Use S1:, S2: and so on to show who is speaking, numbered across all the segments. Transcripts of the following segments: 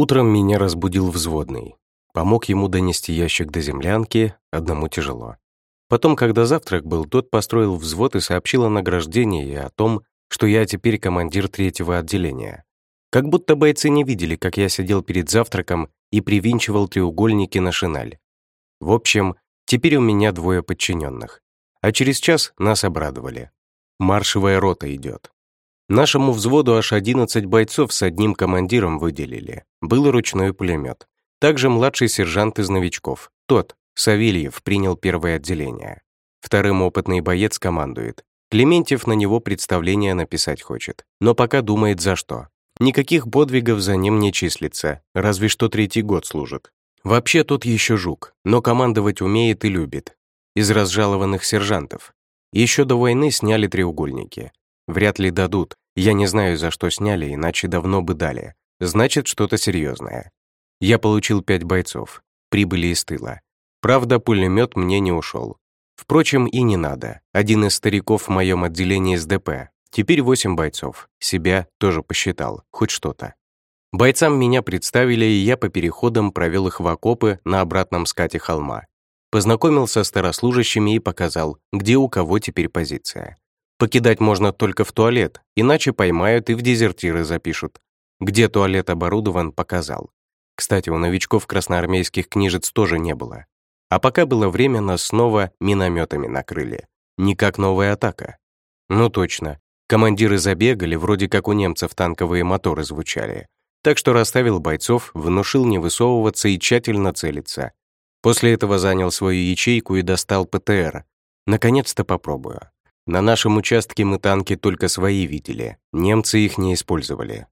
S1: Утром меня разбудил взводный. Помог ему донести ящик до землянки, одному тяжело. Потом, когда завтрак был, тот построил взвод и сообщил о награждении и о том, что я теперь командир третьего отделения. Как будто бойцы не видели, как я сидел перед завтраком и привинчивал треугольники на шинель. В общем, теперь у меня двое подчиненных. А через час нас обрадовали. Маршевая рота идет. Нашему взводу аж 11 бойцов с одним командиром выделили. Был ручной пулемет. Также младший сержант из новичков. Тот, Савельев, принял первое отделение. Вторым опытный боец командует. Клементьев на него представление написать хочет, но пока думает за что. Никаких подвигов за ним не числится, разве что третий год служит. Вообще тот еще жук, но командовать умеет и любит. Из разжалованных сержантов. Еще до войны сняли треугольники. Вряд ли дадут. Я не знаю, за что сняли, иначе давно бы дали. Значит, что-то серьезное. Я получил пять бойцов. Прибыли из тыла. Правда, пулемет мне не ушел. Впрочем, и не надо. Один из стариков в моем отделении СДП Теперь восемь бойцов. Себя тоже посчитал, хоть что-то. Бойцам меня представили, и я по переходам провел их в окопы на обратном скате холма. Познакомился с старослужащими и показал, где у кого теперь позиция. Покидать можно только в туалет, иначе поймают и в дезертиры запишут. Где туалет оборудован, показал. Кстати, у новичков красноармейских книжец тоже не было. А пока было время, нас снова минометами накрыли. Не как новая атака. Ну точно, Командиры забегали, вроде как у немцев танковые моторы звучали. Так что расставил бойцов, внушил не высовываться и тщательно целиться. После этого занял свою ячейку и достал ПТР. Наконец-то попробую. На нашем участке мы танки только свои видели, немцы их не использовали.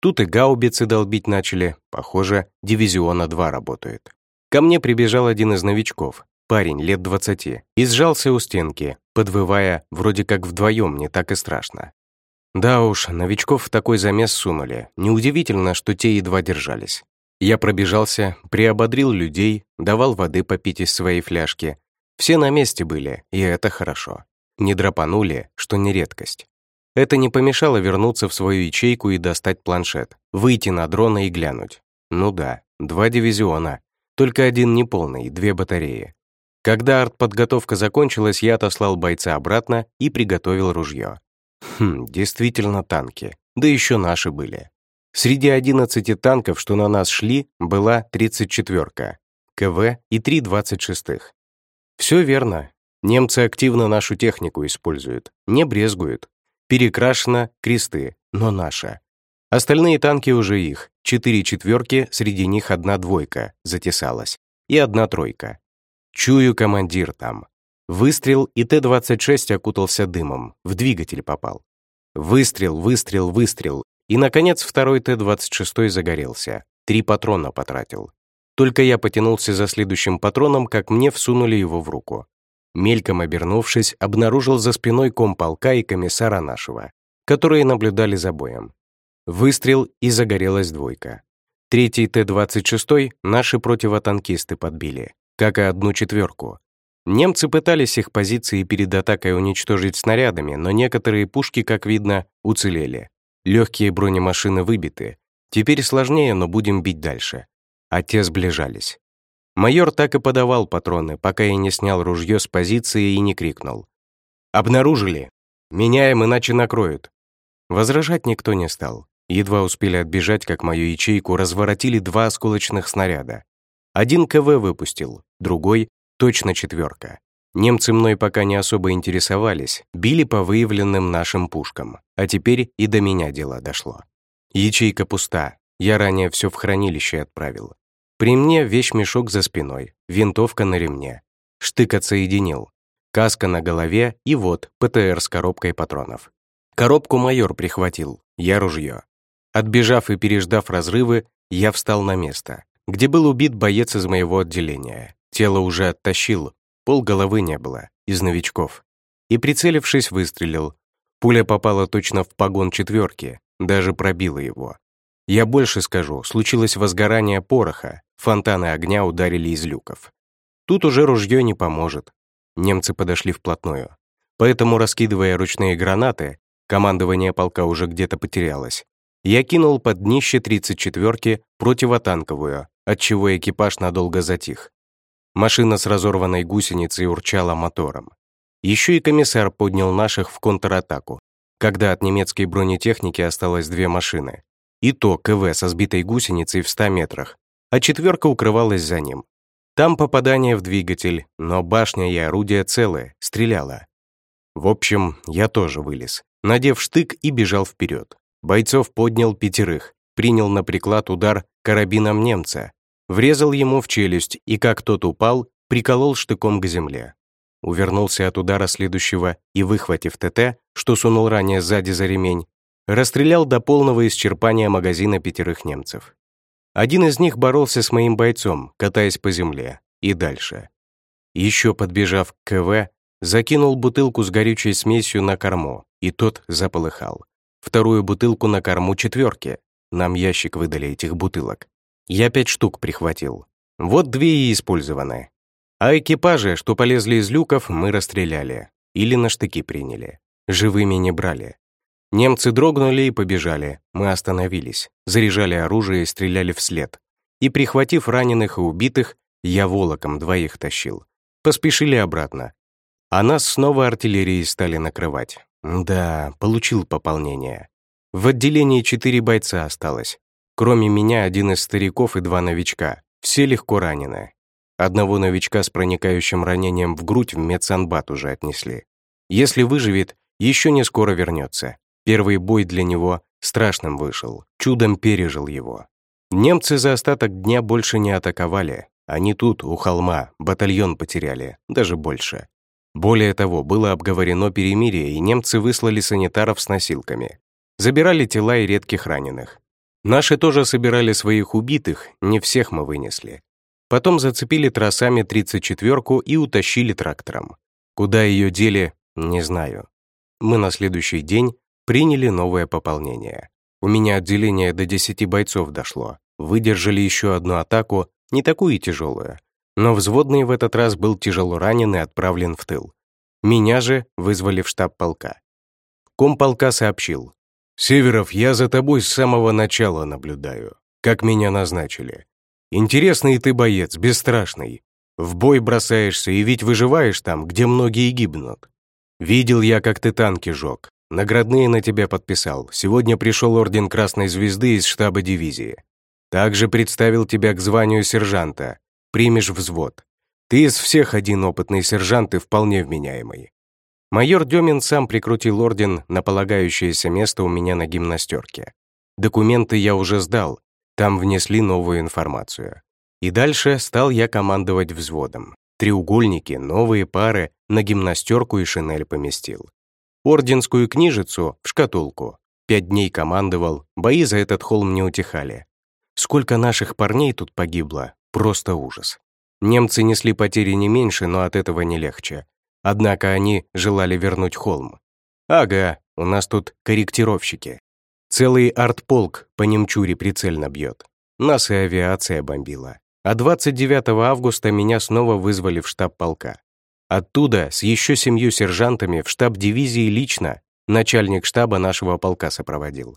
S1: Тут и гаубицы долбить начали, похоже, дивизиона 2 работает. Ко мне прибежал один из новичков, парень лет 20, и сжался у стенки, подвывая, вроде как вдвоем не так и страшно. Да уж, новичков в такой замес сунули. Неудивительно, что те едва держались. Я пробежался, приободрил людей, давал воды попить из своей фляжки. Все на месте были, и это хорошо. Не драпанули, что не редкость. Это не помешало вернуться в свою ячейку и достать планшет, выйти на дрона и глянуть. Ну да, два дивизиона, только один неполный, две батареи. Когда артподготовка закончилась, я отослал бойца обратно и приготовил ружье. Хм, действительно танки. Да еще наши были. Среди 11 танков, что на нас шли, была 34-ка, КВ и три 26-х. Все верно. Немцы активно нашу технику используют, не брезгуют. Перекрашено кресты, но наша. Остальные танки уже их. Четыре четверки, среди них одна двойка затесалась. И одна тройка. Чую, командир там. Выстрел, и Т-26 окутался дымом, в двигатель попал. Выстрел, выстрел, выстрел. И, наконец, второй Т-26 загорелся. Три патрона потратил. Только я потянулся за следующим патроном, как мне всунули его в руку. Мельком обернувшись, обнаружил за спиной комполка и комиссара нашего, которые наблюдали за боем. Выстрел, и загорелась двойка. Третий Т-26 наши противотанкисты подбили как и одну четверку. Немцы пытались их позиции перед атакой уничтожить снарядами, но некоторые пушки, как видно, уцелели. Легкие бронемашины выбиты. Теперь сложнее, но будем бить дальше. А те сближались. Майор так и подавал патроны, пока я не снял ружье с позиции и не крикнул. «Обнаружили! Меняем, иначе накроют!» Возражать никто не стал. Едва успели отбежать, как мою ячейку разворотили два осколочных снаряда. Один КВ выпустил, другой — точно четверка. Немцы мной пока не особо интересовались, били по выявленным нашим пушкам, а теперь и до меня дело дошло. Ячейка пуста, я ранее все в хранилище отправил. При мне вещмешок за спиной, винтовка на ремне. Штык отсоединил, каска на голове и вот ПТР с коробкой патронов. Коробку майор прихватил, я ружье. Отбежав и переждав разрывы, я встал на место где был убит боец из моего отделения. Тело уже оттащил, пол головы не было, из новичков. И, прицелившись, выстрелил. Пуля попала точно в погон четверки, даже пробила его. Я больше скажу, случилось возгорание пороха, фонтаны огня ударили из люков. Тут уже ружье не поможет. Немцы подошли вплотную. Поэтому, раскидывая ручные гранаты, командование полка уже где-то потерялось. я кинул под днище 34-ки противотанковую, отчего экипаж надолго затих. Машина с разорванной гусеницей урчала мотором. Еще и комиссар поднял наших в контратаку, когда от немецкой бронетехники осталось две машины. И то КВ со сбитой гусеницей в 100 метрах, а четверка укрывалась за ним. Там попадание в двигатель, но башня и орудие целые, стреляла. В общем, я тоже вылез, надев штык и бежал вперед. Бойцов поднял пятерых, принял на приклад удар карабином немца, врезал ему в челюсть и, как тот упал, приколол штыком к земле. Увернулся от удара следующего и, выхватив ТТ, что сунул ранее сзади за ремень, расстрелял до полного исчерпания магазина пятерых немцев. Один из них боролся с моим бойцом, катаясь по земле, и дальше. Еще подбежав к КВ, закинул бутылку с горючей смесью на корму, и тот заполыхал. Вторую бутылку на корму четверки. Нам ящик выдали этих бутылок. Я пять штук прихватил. Вот две и использованы. А экипажи, что полезли из люков, мы расстреляли. Или на штыки приняли. Живыми не брали. Немцы дрогнули и побежали. Мы остановились, заряжали оружие и стреляли вслед. И, прихватив раненых и убитых, я волоком двоих тащил. Поспешили обратно. А нас снова артиллерией стали накрывать. Да, получил пополнение. В отделении четыре бойца осталось. Кроме меня один из стариков и два новичка. Все легко ранены. Одного новичка с проникающим ранением в грудь в медсанбат уже отнесли. Если выживет, еще не скоро вернется. Первый бой для него страшным вышел, чудом пережил его. Немцы за остаток дня больше не атаковали. Они тут, у холма, батальон потеряли, даже больше. Более того, было обговорено перемирие, и немцы выслали санитаров с носилками. Забирали тела и редких раненых. Наши тоже собирали своих убитых, не всех мы вынесли. Потом зацепили тросами 34-ку и утащили трактором. Куда ее дели, не знаю. Мы на следующий день Приняли новое пополнение. У меня отделение до 10 бойцов дошло. Выдержали еще одну атаку, не такую тяжелую. Но взводный в этот раз был тяжело ранен и отправлен в тыл. Меня же вызвали в штаб полка. Комполка сообщил. «Северов, я за тобой с самого начала наблюдаю. Как меня назначили. Интересный ты боец, бесстрашный. В бой бросаешься и ведь выживаешь там, где многие гибнут. Видел я, как ты танки жег. Наградные на тебя подписал. Сегодня пришел орден Красной Звезды из штаба дивизии. Также представил тебя к званию сержанта. Примешь взвод. Ты из всех один опытный сержант и вполне вменяемый. Майор Демин сам прикрутил орден на полагающееся место у меня на гимнастерке. Документы я уже сдал, там внесли новую информацию. И дальше стал я командовать взводом. Треугольники, новые пары на гимнастерку и шинель поместил. Орденскую книжицу в шкатулку. Пять дней командовал, бои за этот холм не утихали. Сколько наших парней тут погибло, просто ужас. Немцы несли потери не меньше, но от этого не легче. Однако они желали вернуть холм. Ага, у нас тут корректировщики. Целый артполк по немчуре прицельно бьет. Нас и авиация бомбила. А 29 августа меня снова вызвали в штаб полка. Оттуда с еще семью сержантами в штаб дивизии лично начальник штаба нашего полка сопроводил.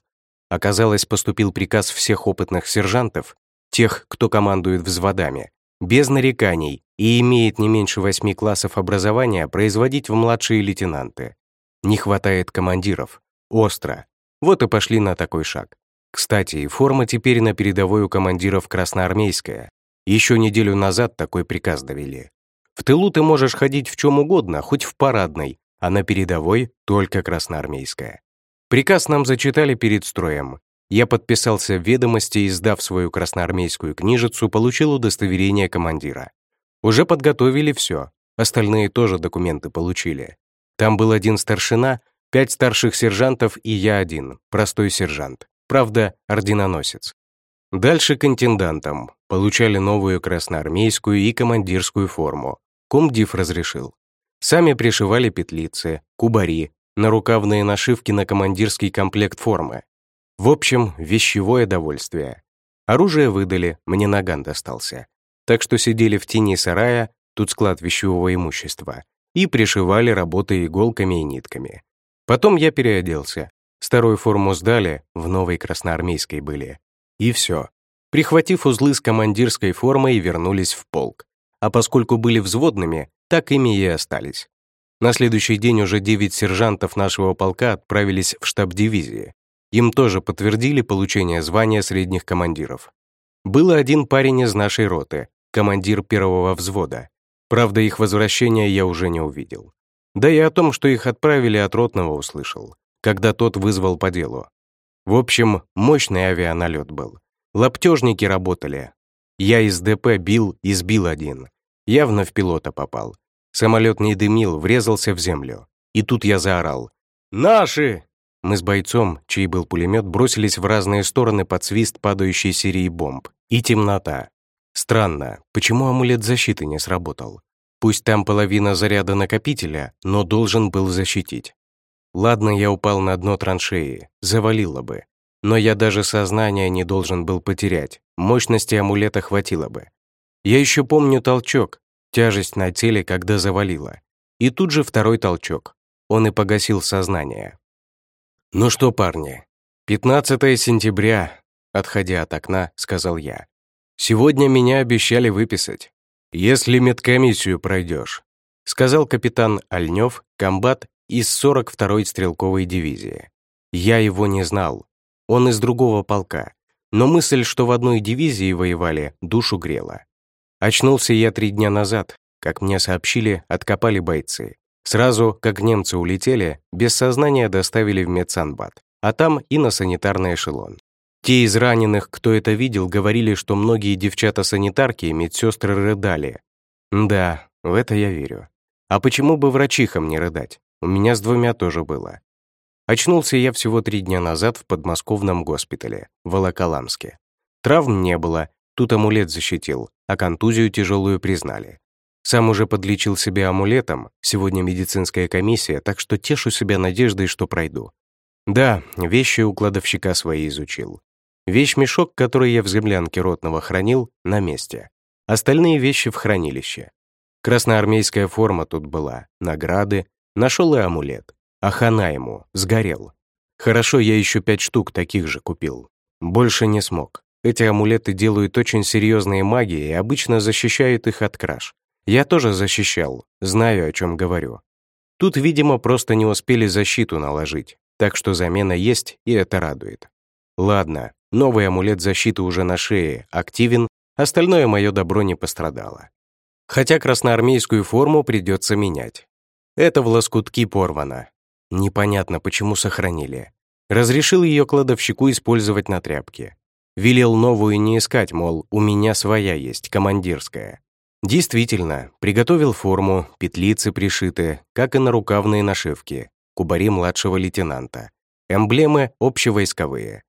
S1: Оказалось, поступил приказ всех опытных сержантов, тех, кто командует взводами, без нареканий и имеет не меньше восьми классов образования, производить в младшие лейтенанты. Не хватает командиров. Остро. Вот и пошли на такой шаг. Кстати, форма теперь на передовой у командиров красноармейская. Еще неделю назад такой приказ довели. В тылу ты можешь ходить в чем угодно, хоть в парадной, а на передовой только красноармейская. Приказ нам зачитали перед строем. Я подписался в ведомости и, сдав свою красноармейскую книжицу, получил удостоверение командира. Уже подготовили все, остальные тоже документы получили. Там был один старшина, пять старших сержантов и я один, простой сержант. Правда, орденоносец. Дальше к интендантам. Получали новую красноармейскую и командирскую форму. Комдив разрешил. Сами пришивали петлицы, кубари, нарукавные нашивки на командирский комплект формы. В общем, вещевое довольствие. Оружие выдали, мне наган достался. Так что сидели в тени сарая, тут склад вещевого имущества, и пришивали работы иголками и нитками. Потом я переоделся. Старую форму сдали, в новой красноармейской были. И все. Прихватив узлы с командирской формой, вернулись в полк. А поскольку были взводными, так ими и остались. На следующий день уже девять сержантов нашего полка отправились в штаб дивизии. Им тоже подтвердили получение звания средних командиров. Был один парень из нашей роты, командир первого взвода. Правда, их возвращения я уже не увидел. Да и о том, что их отправили от ротного, услышал, когда тот вызвал по делу. В общем, мощный авианалет был. Лаптежники работали. Я из ДП бил и сбил один. Явно в пилота попал. Самолет не дымил, врезался в землю. И тут я заорал. «Наши!» Мы с бойцом, чей был пулемет, бросились в разные стороны под свист падающей серии бомб. И темнота. Странно, почему амулет защиты не сработал? Пусть там половина заряда накопителя, но должен был защитить. Ладно, я упал на дно траншеи, завалило бы. Но я даже сознание не должен был потерять, мощности амулета хватило бы. Я еще помню толчок, тяжесть на теле, когда завалило. И тут же второй толчок. Он и погасил сознание. «Ну что, парни, 15 сентября», — отходя от окна, сказал я. «Сегодня меня обещали выписать. Если медкомиссию пройдешь», — сказал капитан Альнев, комбат из 42-й стрелковой дивизии. Я его не знал. Он из другого полка. Но мысль, что в одной дивизии воевали, душу грела. Очнулся я три дня назад. Как мне сообщили, откопали бойцы. Сразу, как немцы улетели, без сознания доставили в медсанбат, а там и на санитарный эшелон. Те из раненых, кто это видел, говорили, что многие девчата-санитарки и медсестры рыдали. Да, в это я верю. А почему бы врачихам не рыдать? У меня с двумя тоже было. Очнулся я всего три дня назад в подмосковном госпитале, в Волоколамске. Травм не было, тут амулет защитил, а контузию тяжелую признали. Сам уже подлечил себя амулетом, сегодня медицинская комиссия, так что тешу себя надеждой, что пройду. Да, вещи у кладовщика свои изучил. Вещь-мешок, который я в землянке ротного хранил, на месте. Остальные вещи в хранилище. Красноармейская форма тут была, награды, нашел и амулет. А хана ему, сгорел. Хорошо, я еще пять штук таких же купил. Больше не смог. Эти амулеты делают очень серьезные маги и обычно защищают их от краж. Я тоже защищал, знаю, о чем говорю. Тут, видимо, просто не успели защиту наложить, так что замена есть, и это радует. Ладно, новый амулет защиты уже на шее, активен, остальное мое добро не пострадало. Хотя красноармейскую форму придется менять. Это в лоскутки порвано. Непонятно, почему сохранили. Разрешил ее кладовщику использовать на тряпке. Велел новую не искать, мол, у меня своя есть, командирская. Действительно, приготовил форму, петлицы пришиты, как и на рукавные нашивки, кубари младшего лейтенанта, эмблемы общевойсковые.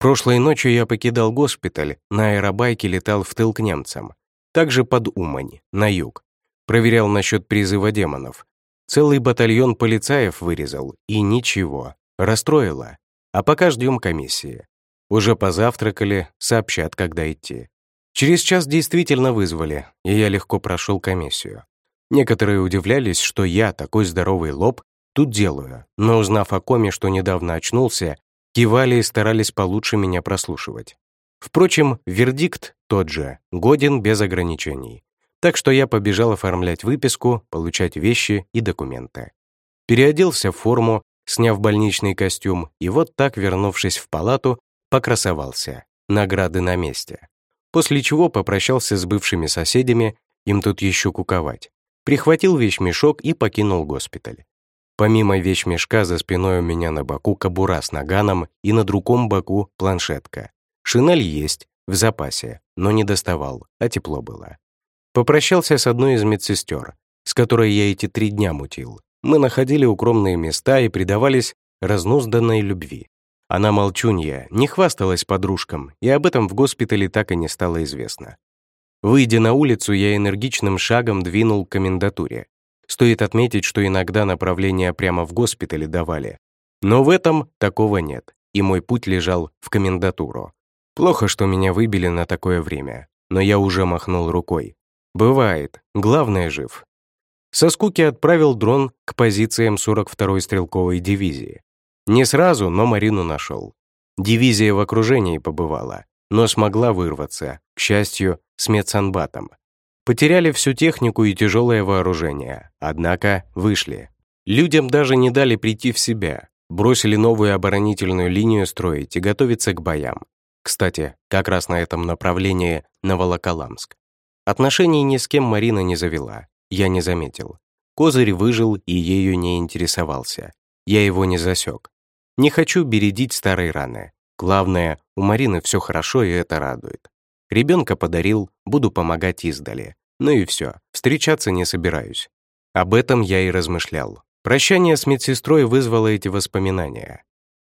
S1: Прошлой ночью я покидал госпиталь, на аэробайке летал в тыл к немцам, также под Умань, на юг. Проверял насчет призыва демонов. Целый батальон полицаев вырезал, и ничего, расстроило. А пока ждем комиссии. Уже позавтракали, сообщат, когда идти. Через час действительно вызвали, и я легко прошел комиссию. Некоторые удивлялись, что я, такой здоровый лоб, тут делаю, но узнав о коме, что недавно очнулся, кивали и старались получше меня прослушивать. Впрочем, вердикт тот же, годен без ограничений. Так что я побежал оформлять выписку, получать вещи и документы. Переоделся в форму, сняв больничный костюм, и вот так, вернувшись в палату, покрасовался. Награды на месте после чего попрощался с бывшими соседями, им тут еще куковать, прихватил вещмешок и покинул госпиталь. Помимо вещмешка за спиной у меня на боку кобура с наганом и на другом боку планшетка. Шинель есть, в запасе, но не доставал, а тепло было. Попрощался с одной из медсестер, с которой я эти три дня мутил. Мы находили укромные места и предавались разнузданной любви. Она молчунья, не хвасталась подружкам, и об этом в госпитале так и не стало известно. Выйдя на улицу, я энергичным шагом двинул к комендатуре. Стоит отметить, что иногда направления прямо в госпитале давали. Но в этом такого нет, и мой путь лежал в комендатуру. Плохо, что меня выбили на такое время, но я уже махнул рукой. Бывает, главное жив. Со скуки отправил дрон к позициям 42-й стрелковой дивизии. Не сразу, но Марину нашел. Дивизия в окружении побывала, но смогла вырваться, к счастью, с медсанбатом. Потеряли всю технику и тяжелое вооружение, однако вышли. Людям даже не дали прийти в себя, бросили новую оборонительную линию строить и готовиться к боям. Кстати, как раз на этом направлении на Волоколамск. Отношений ни с кем Марина не завела, я не заметил. Козырь выжил и ею не интересовался. Я его не засек. Не хочу бередить старые раны. Главное, у Марины все хорошо, и это радует. Ребенка подарил, буду помогать издали. Ну и все, встречаться не собираюсь. Об этом я и размышлял. Прощание с медсестрой вызвало эти воспоминания.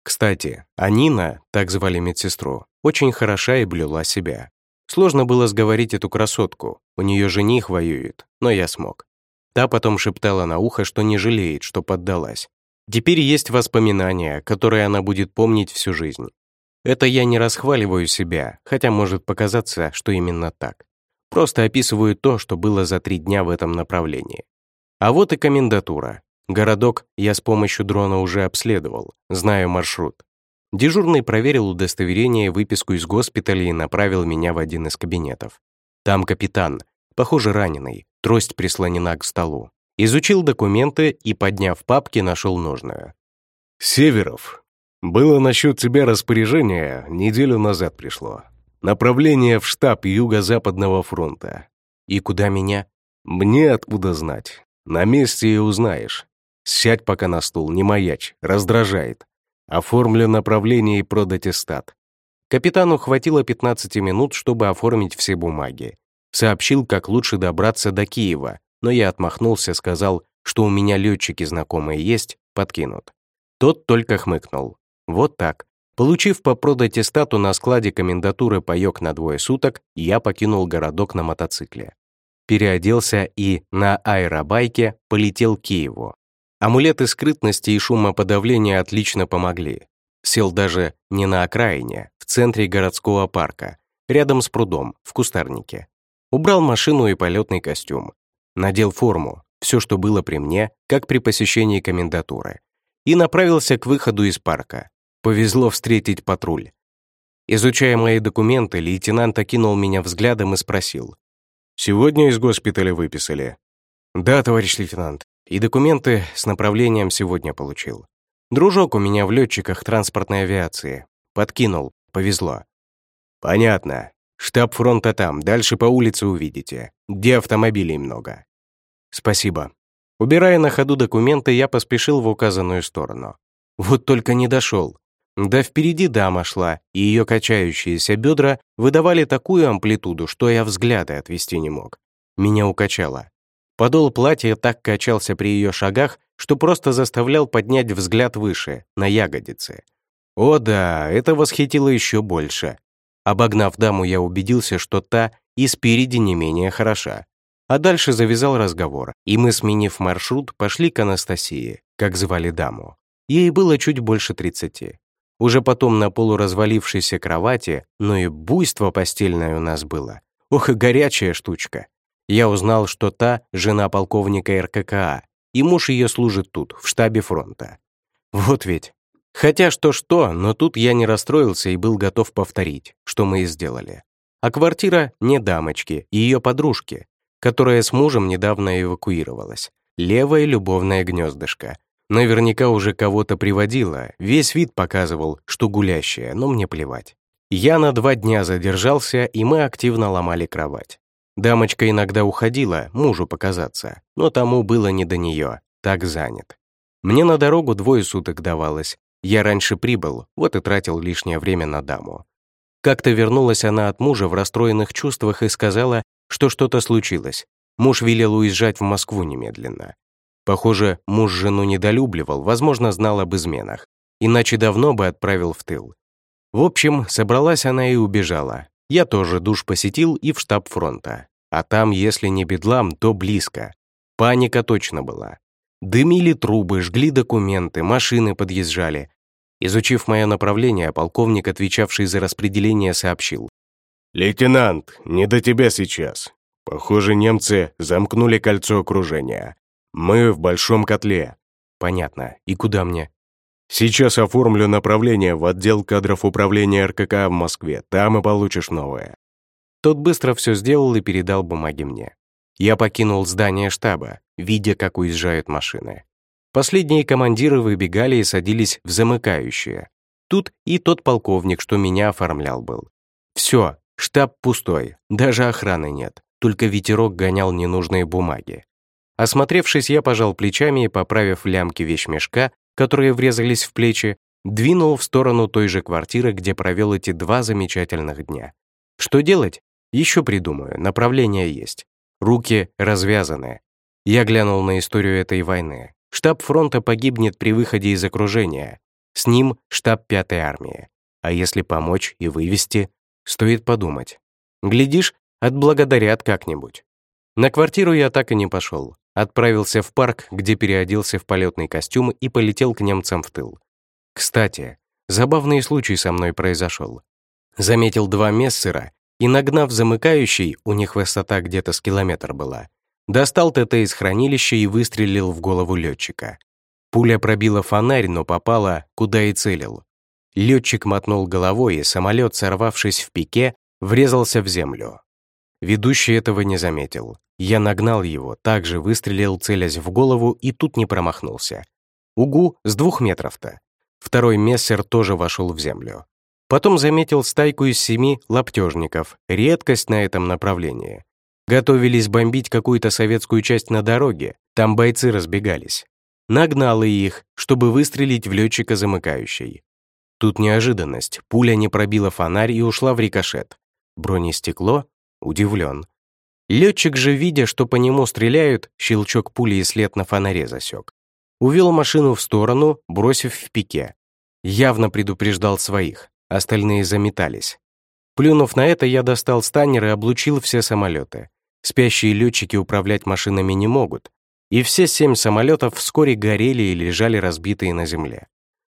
S1: Кстати, Анина, так звали медсестру, очень хороша и блюла себя. Сложно было сговорить эту красотку, у нее жених воюет, но я смог. Та потом шептала на ухо, что не жалеет, что поддалась. Теперь есть воспоминания, которые она будет помнить всю жизнь. Это я не расхваливаю себя, хотя может показаться, что именно так. Просто описываю то, что было за три дня в этом направлении. А вот и комендатура. Городок я с помощью дрона уже обследовал, знаю маршрут. Дежурный проверил удостоверение, выписку из госпиталя и направил меня в один из кабинетов. Там капитан, похоже, раненый, трость прислонена к столу. Изучил документы и, подняв папки, нашел нужную.
S2: «Северов, было насчет тебя распоряжение, неделю назад пришло. Направление в штаб Юго-Западного фронта.
S1: И куда меня?
S2: Мне откуда знать. На месте и узнаешь. Сядь пока на стул, не маячь, раздражает. Оформлю направление и продатистат.
S1: Капитану хватило 15 минут, чтобы оформить все бумаги. Сообщил, как лучше добраться до Киева, но я отмахнулся, сказал, что у меня летчики знакомые есть, подкинут. Тот только хмыкнул. Вот так. Получив по продатистату на складе комендатуры паёк на двое суток, я покинул городок на мотоцикле. Переоделся и на аэробайке полетел к Киеву. Амулеты скрытности и шумоподавления отлично помогли. Сел даже не на окраине, в центре городского парка, рядом с прудом, в кустарнике. Убрал машину и полетный костюм. Надел форму, все, что было при мне, как при посещении комендатуры, и направился к выходу из парка. Повезло встретить патруль. Изучая мои документы, лейтенант окинул меня взглядом и спросил.
S2: «Сегодня из госпиталя выписали?»
S1: «Да, товарищ лейтенант. И документы с направлением сегодня получил. Дружок у меня в летчиках транспортной авиации. Подкинул. Повезло».
S2: «Понятно. Штаб фронта там, дальше по улице увидите, где автомобилей много».
S1: «Спасибо». Убирая на ходу документы, я поспешил в указанную сторону. Вот только не дошел. Да впереди дама шла, и ее качающиеся бедра выдавали такую амплитуду, что я взгляды отвести не мог. Меня укачало. Подол платья так качался при ее шагах, что просто заставлял поднять взгляд выше, на ягодицы. О да, это восхитило еще больше. Обогнав даму, я убедился, что та и спереди не менее хороша. А дальше завязал разговор, и мы, сменив маршрут, пошли к Анастасии, как звали даму. Ей было чуть больше тридцати. Уже потом на полуразвалившейся кровати, но и буйство постельное у нас было. Ох, и горячая штучка. Я узнал, что та — жена полковника РККА, и муж ее служит тут, в штабе фронта. Вот ведь, Хотя что-что, но тут я не расстроился и был готов повторить, что мы и сделали. А квартира не дамочки, ее подружки, которая с мужем недавно эвакуировалась. Левое любовное гнездышко. Наверняка уже кого-то приводила, весь вид показывал, что гулящая, но мне плевать. Я на два дня задержался, и мы активно ломали кровать. Дамочка иногда уходила, мужу показаться, но тому было не до нее, так занят. Мне на дорогу двое суток давалось, я раньше прибыл, вот и тратил лишнее время на даму. Как-то вернулась она от мужа в расстроенных чувствах и сказала, что что-то случилось. Муж велел уезжать в Москву немедленно. Похоже, муж жену недолюбливал, возможно, знал об изменах. Иначе давно бы отправил в тыл. В общем, собралась она и убежала. Я тоже душ посетил и в штаб фронта. А там, если не бедлам, то близко. Паника точно была. Дымили трубы, жгли документы, машины подъезжали. Изучив мое направление, полковник, отвечавший за распределение, сообщил.
S2: «Лейтенант, не до тебя сейчас. Похоже, немцы замкнули кольцо окружения. Мы в большом котле».
S1: «Понятно. И куда мне?»
S2: Сейчас оформлю направление в отдел кадров управления РКК в Москве, там и получишь новое».
S1: Тот быстро все сделал и передал бумаги мне. Я покинул здание штаба, видя, как уезжают машины. Последние командиры выбегали и садились в замыкающие. Тут и тот полковник, что меня оформлял был. Все, штаб пустой, даже охраны нет, только ветерок гонял ненужные бумаги. Осмотревшись, я пожал плечами и, поправив лямки вещмешка, которые врезались в плечи, двинул в сторону той же квартиры, где провел эти два замечательных дня. Что делать? Еще придумаю, направление есть. Руки развязаны. Я глянул на историю этой войны. Штаб фронта погибнет при выходе из окружения. С ним штаб пятой армии. А если помочь и вывести, стоит подумать. Глядишь, отблагодарят как-нибудь. На квартиру я так и не пошел. Отправился в парк, где переоделся в полетный костюм и полетел к немцам в тыл. Кстати, забавный случай со мной произошел. Заметил два мессера и, нагнав замыкающий, у них высота где-то с километр была, достал ТТ из хранилища и выстрелил в голову летчика. Пуля пробила фонарь, но попала, куда и целил. Летчик мотнул головой, и самолет, сорвавшись в пике, врезался в землю. Ведущий этого не заметил. Я нагнал его, также выстрелил, целясь в голову, и тут не промахнулся. Угу, с двух метров-то. Второй мессер тоже вошел в землю. Потом заметил стайку из семи лаптежников, редкость на этом направлении. Готовились бомбить какую-то советскую часть на дороге, там бойцы разбегались. Нагнал их, чтобы выстрелить в летчика замыкающей. Тут неожиданность, пуля не пробила фонарь и ушла в рикошет. Бронестекло? Удивлен. Летчик же, видя, что по нему стреляют, щелчок пули и след на фонаре засек. Увел машину в сторону, бросив в пике. Явно предупреждал своих остальные заметались. Плюнув на это, я достал станнер и облучил все самолеты. Спящие летчики управлять машинами не могут, и все семь самолетов вскоре горели и лежали разбитые на земле.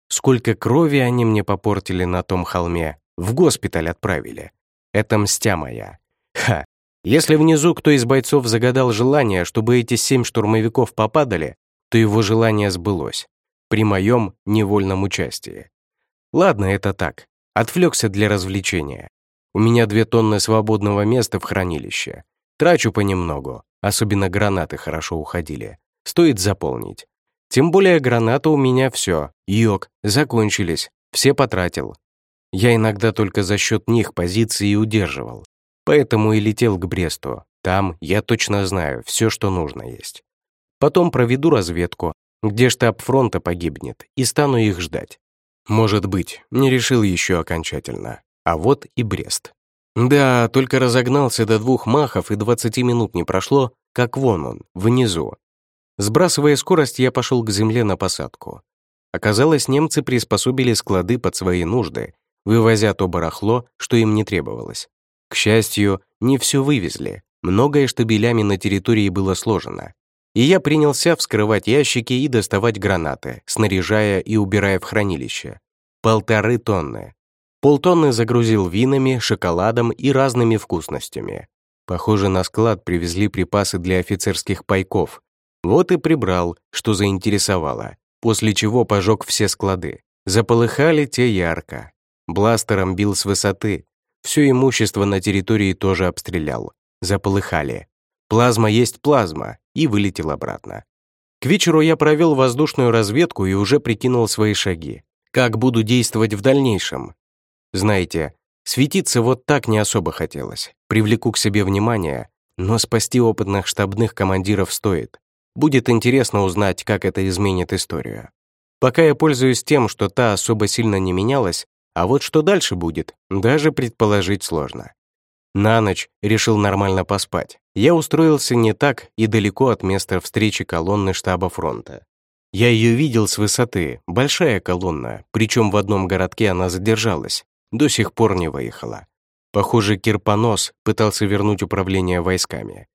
S1: Сколько крови они мне попортили на том холме, в госпиталь отправили. Это мстя моя. Ха! Если внизу кто из бойцов загадал желание, чтобы эти семь штурмовиков попадали, то его желание сбылось. При моем невольном участии. Ладно, это так. Отвлекся для развлечения. У меня две тонны свободного места в хранилище. Трачу понемногу, особенно гранаты хорошо уходили. Стоит заполнить. Тем более гранаты у меня все, йог, закончились, все потратил. Я иногда только за счет них позиции удерживал. Поэтому и летел к Бресту. Там, я точно знаю, все, что нужно есть. Потом проведу разведку, где штаб фронта погибнет, и стану их ждать. Может быть, не решил еще окончательно. А вот и Брест. Да, только разогнался до двух махов, и 20 минут не прошло, как вон он, внизу. Сбрасывая скорость, я пошел к земле на посадку. Оказалось, немцы приспособили склады под свои нужды, вывозя то барахло, что им не требовалось. К счастью, не все вывезли, многое штабелями на территории было сложено. И я принялся вскрывать ящики и доставать гранаты, снаряжая и убирая в хранилище. Полторы тонны. Полтонны загрузил винами, шоколадом и разными вкусностями. Похоже, на склад привезли припасы для офицерских пайков. Вот и прибрал, что заинтересовало, после чего пожег все склады. Заполыхали те ярко. Бластером бил с высоты. Все имущество на территории тоже обстрелял. Заполыхали. Плазма есть плазма, и вылетел обратно. К вечеру я провел воздушную разведку и уже прикинул свои шаги. Как буду действовать в дальнейшем? Знаете, светиться вот так не особо хотелось. Привлеку к себе внимание, но спасти опытных штабных командиров стоит. Будет интересно узнать, как это изменит историю. Пока я пользуюсь тем, что та особо сильно не менялась, а вот что дальше будет, даже предположить сложно. На ночь решил нормально поспать. Я устроился не так и далеко от места встречи колонны штаба фронта. Я ее видел с высоты, большая колонна, причем в одном городке она задержалась, до сих пор не выехала. Похоже, Кирпонос пытался вернуть управление войсками.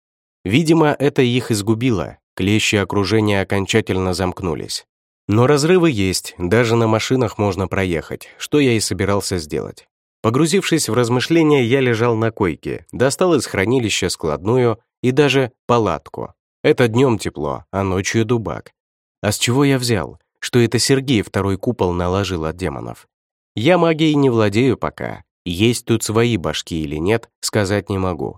S1: Видимо, это их изгубило, клещи окружения окончательно замкнулись. Но разрывы есть, даже на машинах можно проехать, что я и собирался сделать. Погрузившись в размышления, я лежал на койке, достал из хранилища складную и даже палатку. Это днем тепло, а ночью дубак. А с чего я взял? что это Сергей второй купол наложил от демонов. Я магией не владею пока. Есть тут свои башки или нет, сказать не могу.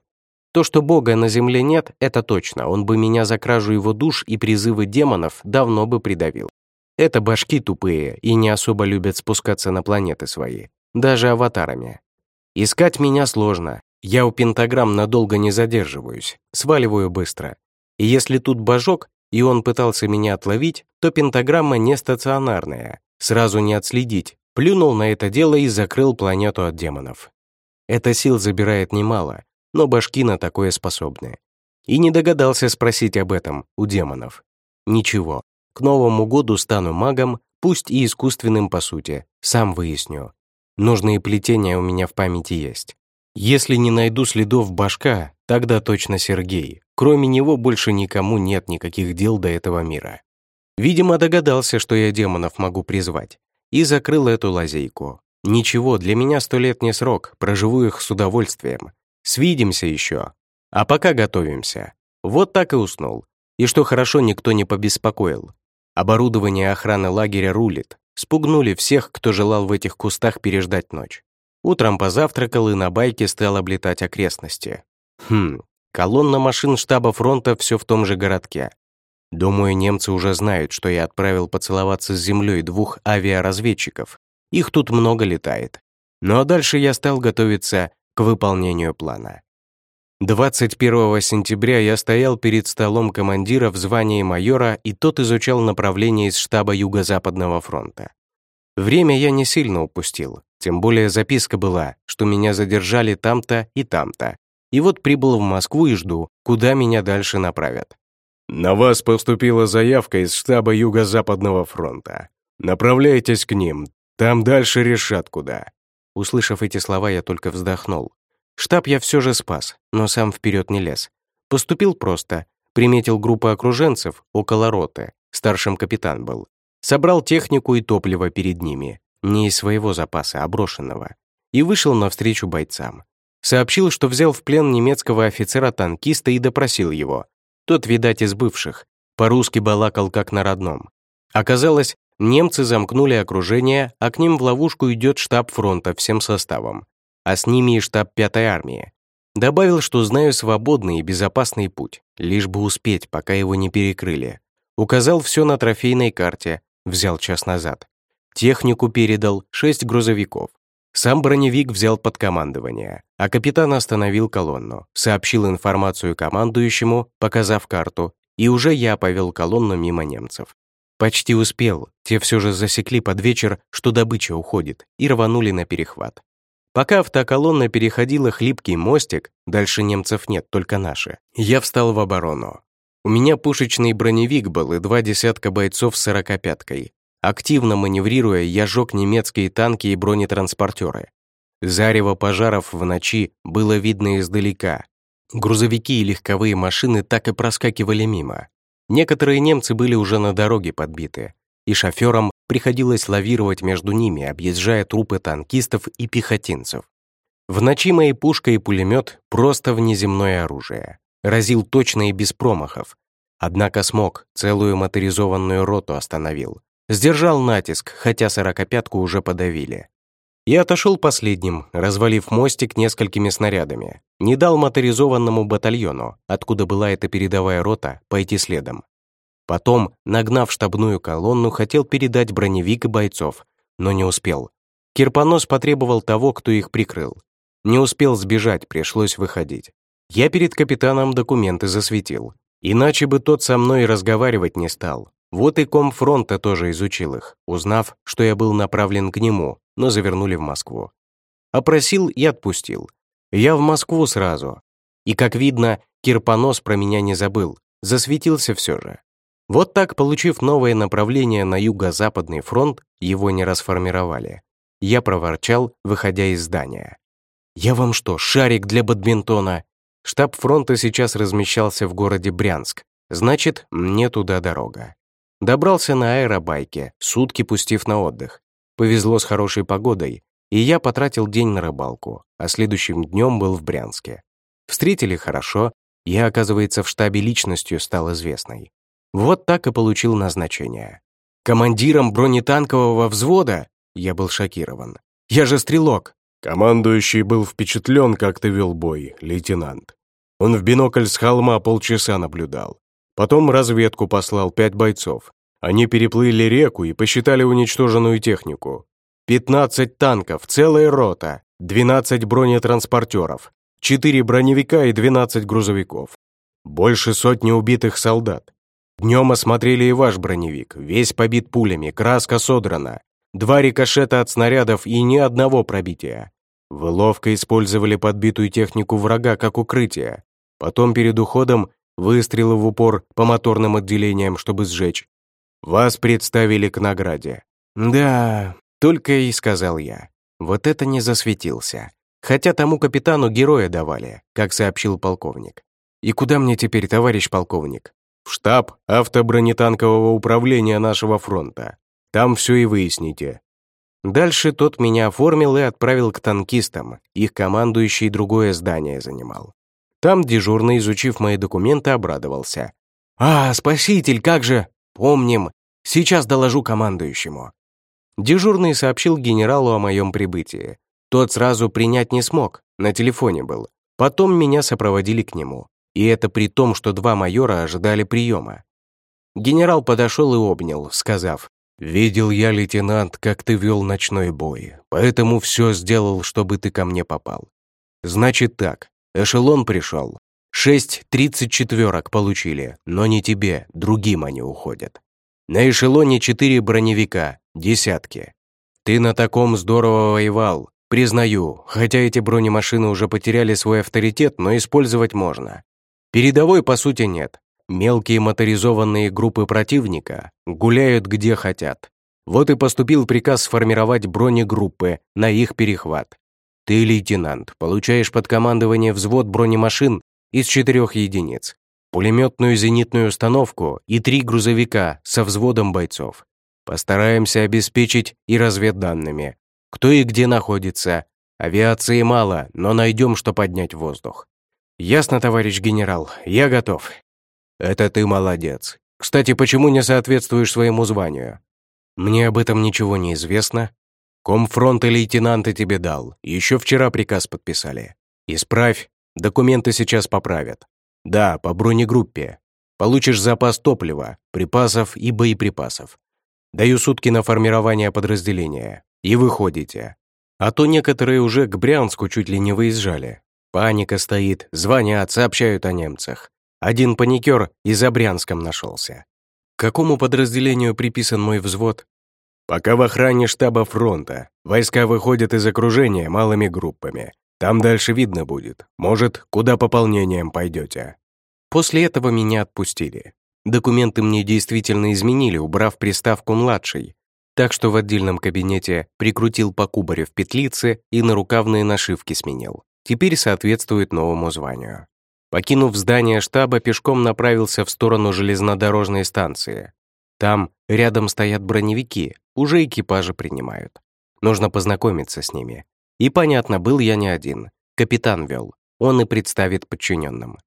S1: То, что Бога на земле нет, это точно, он бы меня за кражу его душ и призывы демонов давно бы придавил. Это башки тупые и не особо любят спускаться на планеты свои, даже аватарами. Искать меня сложно, я у пентаграмм надолго не задерживаюсь, сваливаю быстро. И если тут божок, и он пытался меня отловить, то пентаграмма не стационарная, сразу не отследить, плюнул на это дело и закрыл планету от демонов. Это сил забирает немало, но башки на такое способны. И не догадался спросить об этом у демонов. Ничего, к Новому году стану магом, пусть и искусственным по сути, сам выясню. Нужные плетения у меня в памяти есть. Если не найду следов башка, тогда точно Сергей. Кроме него больше никому нет никаких дел до этого мира. Видимо, догадался, что я демонов могу призвать, и закрыл эту лазейку. Ничего, для меня сто лет не срок, проживу их с удовольствием. Свидимся еще. А пока готовимся. Вот так и уснул. И что хорошо, никто не побеспокоил. Оборудование охраны лагеря рулит. Спугнули всех, кто желал в этих кустах переждать ночь. Утром позавтракал и на байке стал облетать окрестности. Хм, колонна машин штаба фронта все в том же городке. Думаю, немцы уже знают, что я отправил поцеловаться с землей двух авиаразведчиков. Их тут много летает. Ну а дальше я стал готовиться к выполнению плана. 21 сентября я стоял перед столом командира в звании майора, и тот изучал направление из штаба Юго-Западного фронта. Время я не сильно упустил, тем более записка была, что меня задержали там-то и там-то. И вот прибыл в Москву и жду, куда меня дальше направят.
S2: «На вас поступила заявка из штаба Юго-Западного фронта. Направляйтесь к ним, там дальше решат куда».
S1: Услышав эти слова, я только вздохнул. Штаб я все же спас, но сам вперед не лез. Поступил просто. Приметил группу окруженцев около роты. Старшим капитан был. Собрал технику и топливо перед ними не из своего запаса, а брошенного, и вышел навстречу бойцам. Сообщил, что взял в плен немецкого офицера-танкиста и допросил его. Тот, видать, из бывших. По-русски балакал как на родном. Оказалось, немцы замкнули окружение, а к ним в ловушку идет штаб фронта всем составом, а с ними и штаб пятой армии. Добавил, что знаю свободный и безопасный путь, лишь бы успеть, пока его не перекрыли. Указал все на трофейной карте, взял час назад. Технику передал, шесть грузовиков. Сам броневик взял под командование, а капитан остановил колонну, сообщил информацию командующему, показав карту, и уже я повел колонну мимо немцев. Почти успел, те все же засекли под вечер, что добыча уходит, и рванули на перехват. Пока автоколонна переходила хлипкий мостик, дальше немцев нет, только наши, я встал в оборону. У меня пушечный броневик был и два десятка бойцов с сорокопяткой, Активно маневрируя, я жег немецкие танки и бронетранспортеры. Зарево пожаров в ночи было видно издалека. Грузовики и легковые машины так и проскакивали мимо. Некоторые немцы были уже на дороге подбиты, и шоферам приходилось лавировать между ними, объезжая трупы танкистов и пехотинцев. В ночи мои пушка и пулемет просто внеземное оружие. Разил точно и без промахов. Однако смог, целую моторизованную роту остановил. Сдержал натиск, хотя сорокопятку уже подавили. Я отошел последним, развалив мостик несколькими снарядами. Не дал моторизованному батальону, откуда была эта передовая рота, пойти следом. Потом, нагнав штабную колонну, хотел передать броневик и бойцов, но не успел. Кирпонос потребовал того, кто их прикрыл. Не успел сбежать, пришлось выходить. Я перед капитаном документы засветил. Иначе бы тот со мной разговаривать не стал. Вот и комфронта тоже изучил их, узнав, что я был направлен к нему, но завернули в Москву. Опросил и отпустил. Я в Москву сразу. И, как видно, Кирпонос про меня не забыл, засветился все же. Вот так, получив новое направление на юго-западный фронт, его не расформировали. Я проворчал, выходя из здания. «Я вам что, шарик для бадминтона?» Штаб фронта сейчас размещался в городе Брянск, значит, мне туда дорога. Добрался на аэробайке, сутки пустив на отдых. Повезло с хорошей погодой, и я потратил день на рыбалку, а следующим днем был в Брянске. Встретили хорошо, я, оказывается, в штабе личностью стал известной. Вот так и получил назначение. Командиром бронетанкового взвода? Я был шокирован. Я же стрелок.
S2: Командующий был впечатлен, как ты вел бой, лейтенант. Он в бинокль с холма полчаса наблюдал. Потом разведку послал пять бойцов. Они переплыли реку и посчитали уничтоженную технику. 15 танков, целая рота, 12 бронетранспортеров, 4 броневика и 12 грузовиков. Больше сотни убитых солдат. Днем осмотрели и ваш броневик, весь побит пулями, краска содрана, два рикошета от снарядов и ни одного пробития. Вы ловко использовали подбитую технику врага как укрытие. Потом перед уходом выстрелы в упор по моторным отделениям, чтобы сжечь. Вас представили к награде.
S1: Да, только и сказал я. Вот это не засветился. Хотя тому капитану героя давали, как сообщил полковник. И куда мне теперь, товарищ полковник?
S2: В штаб автобронетанкового управления нашего фронта. Там все и выясните.
S1: Дальше тот меня оформил и отправил к танкистам. Их командующий другое здание занимал. Там дежурный, изучив мои документы, обрадовался. «А, спаситель, как же! Помним! Сейчас доложу командующему». Дежурный сообщил генералу о моем прибытии. Тот сразу принять не смог, на телефоне был. Потом меня сопроводили к нему. И это при том, что два майора ожидали приема. Генерал подошел и обнял, сказав, «Видел я, лейтенант, как ты вел ночной бой, поэтому все сделал, чтобы ты ко мне попал. Значит так, эшелон пришел. Шесть тридцать четверок получили, но не тебе, другим они уходят. На эшелоне четыре броневика, десятки. Ты на таком здорово воевал, признаю, хотя эти бронемашины уже потеряли свой авторитет, но использовать можно. Передовой, по сути, нет. Мелкие моторизованные группы противника гуляют где хотят. Вот и поступил приказ сформировать бронегруппы на их перехват. Ты, лейтенант, получаешь под командование взвод бронемашин из четырех единиц, пулеметную зенитную установку и три грузовика со взводом бойцов. Постараемся обеспечить и разведданными, кто и где находится. Авиации мало, но найдем, что поднять воздух. «Ясно, товарищ генерал, я готов». «Это ты молодец. Кстати, почему не соответствуешь своему званию?» «Мне об этом ничего не известно. Комфронт и лейтенанты тебе дал. Еще вчера приказ подписали. Исправь, документы сейчас поправят. Да, по бронегруппе. Получишь запас топлива, припасов и боеприпасов. Даю сутки на формирование подразделения. И выходите. А то некоторые уже к Брянску чуть ли не выезжали. Паника стоит, звонят, сообщают о немцах. Один паникер и за Брянском нашелся. К какому подразделению приписан мой взвод? Пока в охране штаба фронта. Войска выходят из окружения малыми группами. Там дальше видно будет. Может, куда пополнением пойдете. После этого меня отпустили. Документы мне действительно изменили, убрав приставку «младший», так что в отдельном кабинете прикрутил по кубарю в петлице и на рукавные нашивки сменил теперь соответствует новому званию. Покинув здание штаба, пешком направился в сторону железнодорожной станции. Там рядом стоят броневики, уже экипажи принимают. Нужно познакомиться с ними. И понятно, был я не один. Капитан вел, он и представит подчиненным.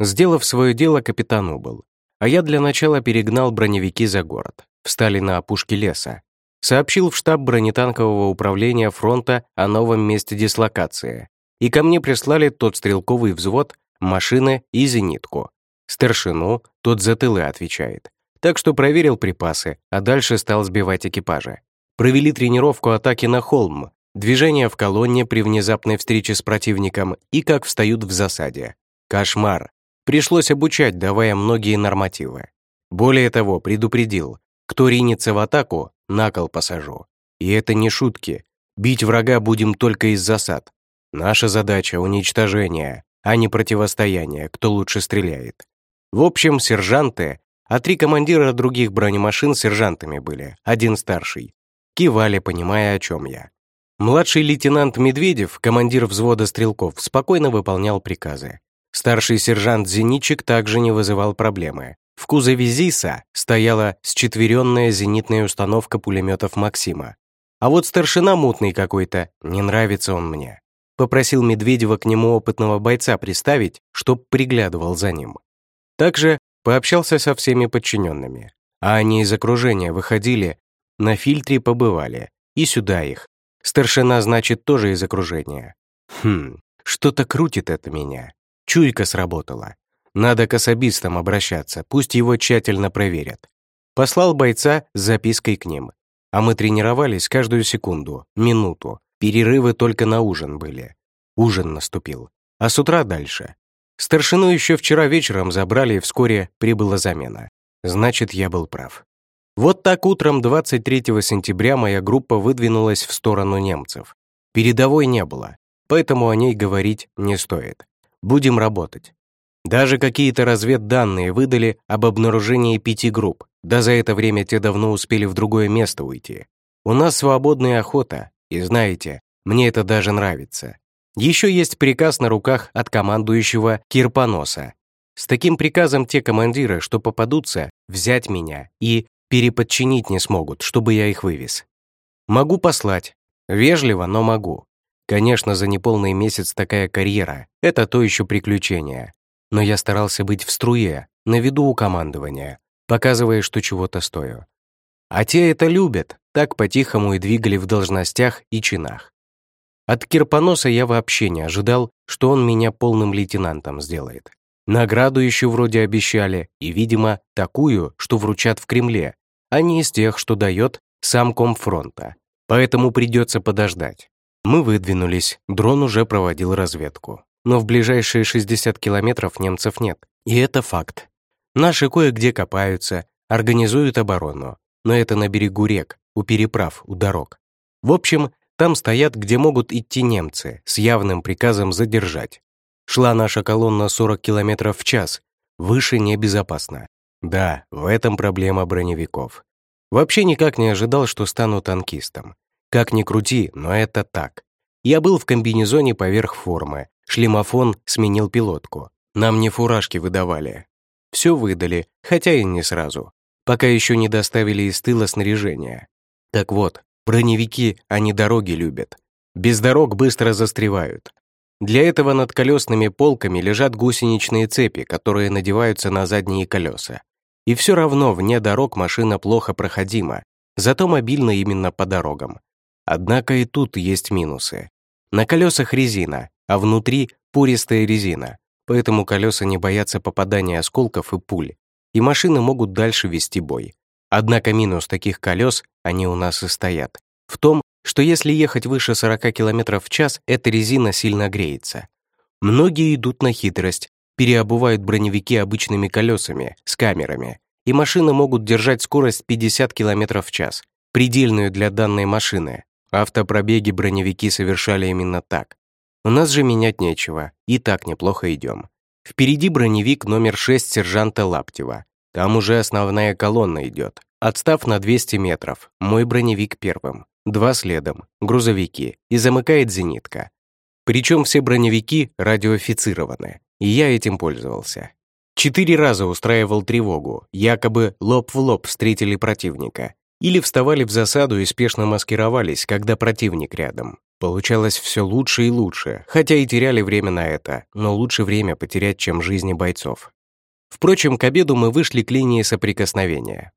S1: Сделав свое дело, капитан убыл. А я для начала перегнал броневики за город. Встали на опушке леса. Сообщил в штаб бронетанкового управления фронта о новом месте дислокации и ко мне прислали тот стрелковый взвод, машины и зенитку. Старшину тот за тылы отвечает. Так что проверил припасы, а дальше стал сбивать экипажи. Провели тренировку атаки на холм, движение в колонне при внезапной встрече с противником и как встают в засаде. Кошмар. Пришлось обучать, давая многие нормативы. Более того, предупредил, кто ринется в атаку, на кол посажу. И это не шутки. Бить врага будем только из засад. Наша задача — уничтожение, а не противостояние, кто лучше стреляет. В общем, сержанты, а три командира других бронемашин сержантами были, один старший. Кивали, понимая, о чем я. Младший лейтенант Медведев, командир взвода стрелков, спокойно выполнял приказы. Старший сержант Зенитчик также не вызывал проблемы. В кузове ЗИСа стояла счетверенная зенитная установка пулеметов «Максима». А вот старшина мутный какой-то, не нравится он мне. Попросил Медведева к нему опытного бойца приставить, чтоб приглядывал за ним. Также пообщался со всеми подчиненными. А они из окружения выходили, на фильтре побывали, и сюда их. Старшина, значит, тоже из окружения. Хм, что-то крутит это меня. Чуйка сработала. Надо к особистам обращаться, пусть его тщательно проверят. Послал бойца с запиской к ним. А мы тренировались каждую секунду, минуту. Перерывы только на ужин были. Ужин наступил. А с утра дальше. Старшину еще вчера вечером забрали, и вскоре прибыла замена. Значит, я был прав. Вот так утром 23 сентября моя группа выдвинулась в сторону немцев. Передовой не было, поэтому о ней говорить не стоит. Будем работать. Даже какие-то разведданные выдали об обнаружении пяти групп, да за это время те давно успели в другое место уйти. У нас свободная охота, и знаете, мне это даже нравится. Еще есть приказ на руках от командующего Кирпоноса. С таким приказом те командиры, что попадутся, взять меня и переподчинить не смогут, чтобы я их вывез. Могу послать. Вежливо, но могу. Конечно, за неполный месяц такая карьера — это то еще приключение. Но я старался быть в струе, на виду у командования, показывая, что чего-то стою. А те это любят, так по-тихому и двигали в должностях и чинах. От Кирпоноса я вообще не ожидал, что он меня полным лейтенантом сделает. Награду еще вроде обещали, и, видимо, такую, что вручат в Кремле, а не из тех, что дает сам комфронта. Поэтому придется подождать. Мы выдвинулись, дрон уже проводил разведку. Но в ближайшие 60 километров немцев нет. И это факт. Наши кое-где копаются, организуют оборону. Но это на берегу рек, у переправ, у дорог. В общем, там стоят, где могут идти немцы, с явным приказом задержать. Шла наша колонна 40 км в час. Выше небезопасно. Да, в этом проблема броневиков. Вообще никак не ожидал, что стану танкистом. Как ни крути, но это так. Я был в комбинезоне поверх формы. Шлемофон сменил пилотку. Нам не фуражки выдавали. Все выдали, хотя и не сразу. Пока еще не доставили из тыла снаряжения. Так вот, броневики, они дороги любят. Без дорог быстро застревают. Для этого над колесными полками лежат гусеничные цепи, которые надеваются на задние колеса. И все равно вне дорог машина плохо проходима, зато мобильна именно по дорогам. Однако и тут есть минусы. На колесах резина, а внутри пуристая резина, поэтому колеса не боятся попадания осколков и пуль, и машины могут дальше вести бой. Однако минус таких колес, они у нас и стоят, в том, что если ехать выше 40 км в час, эта резина сильно греется. Многие идут на хитрость, переобувают броневики обычными колесами с камерами, и машины могут держать скорость 50 км в час, предельную для данной машины, Автопробеги броневики совершали именно так. У нас же менять нечего, и так неплохо идем. Впереди броневик номер 6 сержанта Лаптева. Там уже основная колонна идет. Отстав на 200 метров, мой броневик первым, два следом, грузовики, и замыкает зенитка. Причем все броневики радиоофицированы, и я этим пользовался. Четыре раза устраивал тревогу, якобы лоб в лоб встретили противника, или вставали в засаду и спешно маскировались, когда противник рядом. Получалось все лучше и лучше, хотя и теряли время на это, но лучше время потерять, чем жизни бойцов. Впрочем, к обеду мы вышли к линии соприкосновения.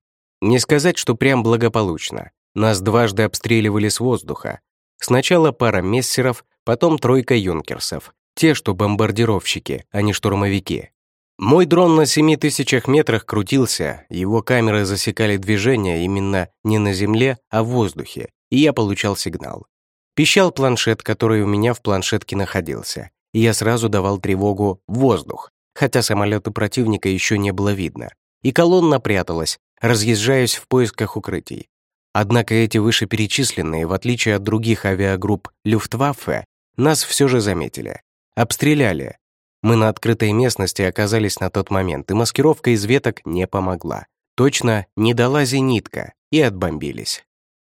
S1: Не сказать, что прям благополучно. Нас дважды обстреливали с воздуха. Сначала пара мессеров, потом тройка юнкерсов. Те, что бомбардировщики, а не штурмовики. Мой дрон на 7000 метрах крутился, его камеры засекали движение именно не на земле, а в воздухе, и я получал сигнал. Пищал планшет, который у меня в планшетке находился, и я сразу давал тревогу «воздух», хотя самолеты противника еще не было видно, и колонна пряталась, разъезжаясь в поисках укрытий. Однако эти вышеперечисленные, в отличие от других авиагрупп Люфтваффе, нас все же заметили. Обстреляли, мы на открытой местности оказались на тот момент, и маскировка из веток не помогла. Точно не дала зенитка, и отбомбились.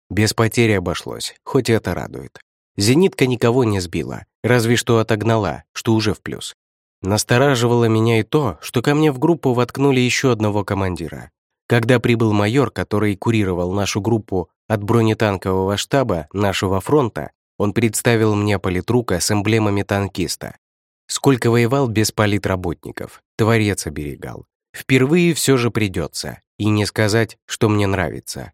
S1: Без потери обошлось, хоть это радует. Зенитка никого не сбила, разве что отогнала, что уже в плюс. Настораживало меня и то, что ко мне в группу воткнули еще одного командира. Когда прибыл майор, который курировал нашу группу от бронетанкового штаба нашего фронта, он представил мне политрука с эмблемами танкиста. Сколько воевал без политработников, творец оберегал. Впервые все же придется, и не сказать, что мне нравится.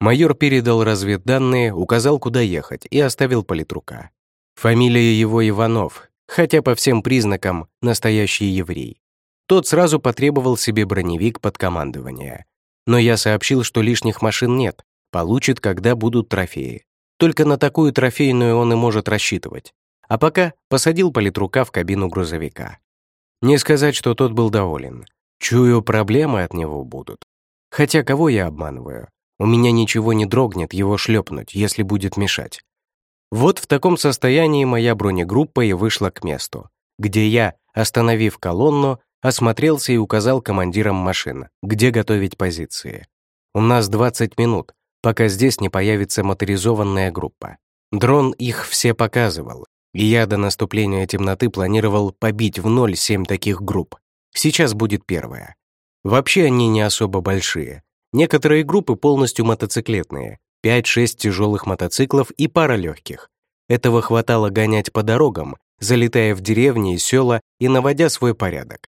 S1: Майор передал разведданные, указал, куда ехать, и оставил политрука. Фамилия его Иванов, хотя по всем признакам настоящий еврей. Тот сразу потребовал себе броневик под командование. Но я сообщил, что лишних машин нет, получит, когда будут трофеи. Только на такую трофейную он и может рассчитывать. А пока посадил политрука в кабину грузовика. Не сказать, что тот был доволен. Чую, проблемы от него будут. Хотя кого я обманываю? У меня ничего не дрогнет его шлепнуть, если будет мешать. Вот в таком состоянии моя бронегруппа и вышла к месту, где я, остановив колонну, осмотрелся и указал командирам машин, где готовить позиции. У нас 20 минут, пока здесь не появится моторизованная группа. Дрон их все показывал, и я до наступления темноты планировал побить в ноль семь таких групп. Сейчас будет первая. Вообще они не особо большие. Некоторые группы полностью мотоциклетные, 5-6 тяжелых мотоциклов и пара легких. Этого хватало гонять по дорогам, залетая в деревни и села и наводя свой порядок.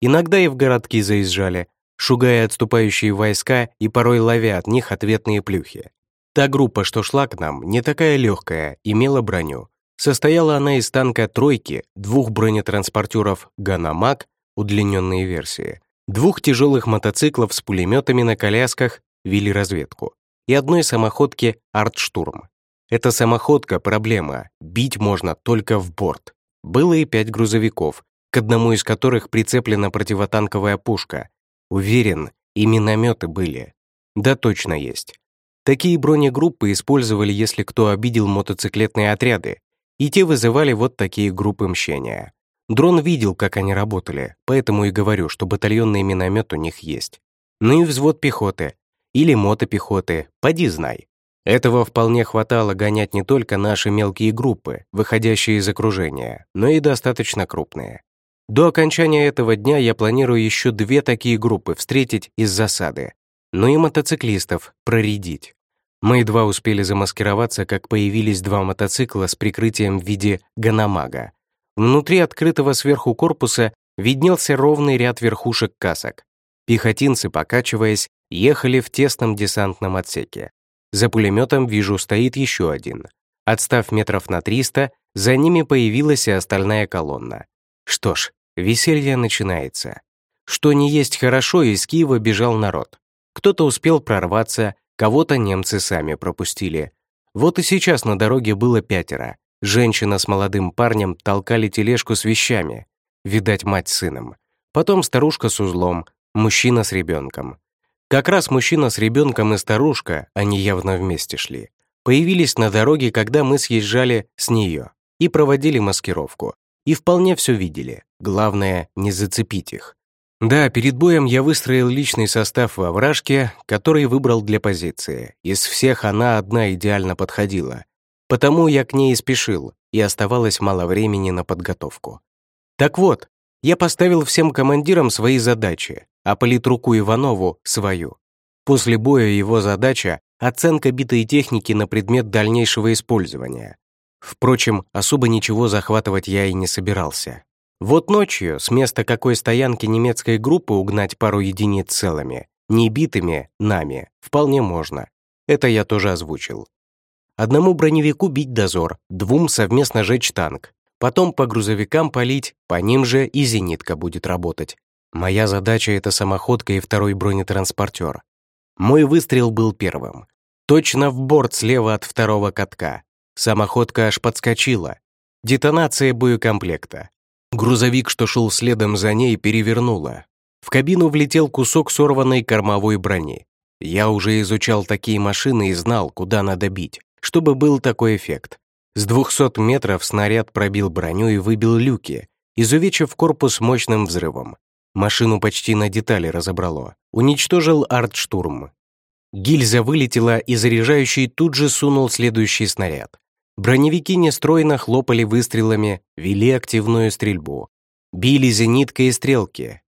S1: Иногда и в городки заезжали, шугая отступающие войска и порой ловя от них ответные плюхи. Та группа, что шла к нам, не такая легкая, имела броню. Состояла она из танка «тройки», двух бронетранспортеров «Ганамак», удлиненные версии, двух тяжелых мотоциклов с пулеметами на колясках вели разведку и одной самоходки «Артштурм». Эта самоходка — проблема, бить можно только в борт. Было и пять грузовиков, к одному из которых прицеплена противотанковая пушка. Уверен, и минометы были. Да, точно есть. Такие бронегруппы использовали, если кто обидел мотоциклетные отряды, и те вызывали вот такие группы мщения. Дрон видел, как они работали, поэтому и говорю, что батальонный миномет у них есть. Ну и взвод пехоты. Или мотопехоты, поди знай. Этого вполне хватало гонять не только наши мелкие группы, выходящие из окружения, но и достаточно крупные. До окончания этого дня я планирую еще две такие группы встретить из засады, ну и мотоциклистов проредить. Мы едва успели замаскироваться, как появились два мотоцикла с прикрытием в виде ганамага. Внутри открытого сверху корпуса виднелся ровный ряд верхушек касок. Пехотинцы, покачиваясь, ехали в тесном десантном отсеке. За пулеметом вижу стоит еще один. Отстав метров на 300, за ними появилась и остальная колонна. Что ж, веселье начинается. Что не есть хорошо, из Киева бежал народ. Кто-то успел прорваться, кого-то немцы сами пропустили. Вот и сейчас на дороге было пятеро. Женщина с молодым парнем толкали тележку с вещами. Видать, мать с сыном. Потом старушка с узлом, мужчина с ребенком. Как раз мужчина с ребенком и старушка, они явно вместе шли, появились на дороге, когда мы съезжали с нее и проводили маскировку и вполне все видели. Главное, не зацепить их. Да, перед боем я выстроил личный состав во вражке, который выбрал для позиции. Из всех она одна идеально подходила. Потому я к ней и спешил, и оставалось мало времени на подготовку. Так вот, я поставил всем командирам свои задачи, а политруку Иванову — свою. После боя его задача — оценка битой техники на предмет дальнейшего использования. Впрочем, особо ничего захватывать я и не собирался. Вот ночью с места какой стоянки немецкой группы угнать пару единиц целыми, не битыми, нами, вполне можно. Это я тоже озвучил. Одному броневику бить дозор, двум совместно жечь танк, потом по грузовикам палить, по ним же и зенитка будет работать. Моя задача — это самоходка и второй бронетранспортер. Мой выстрел был первым. Точно в борт слева от второго катка. Самоходка аж подскочила. Детонация боекомплекта. Грузовик, что шел следом за ней, перевернуло. В кабину влетел кусок сорванной кормовой брони. Я уже изучал такие машины и знал, куда надо бить, чтобы был такой эффект. С 200 метров снаряд пробил броню и выбил люки, изувечив корпус мощным взрывом. Машину почти на детали разобрало. Уничтожил артштурм. Гильза вылетела, и заряжающий тут же сунул следующий снаряд. Броневики нестройно хлопали выстрелами, вели активную стрельбу. Били зениткой и стрелки.